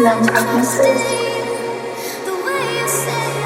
Love atmosphere. The way you say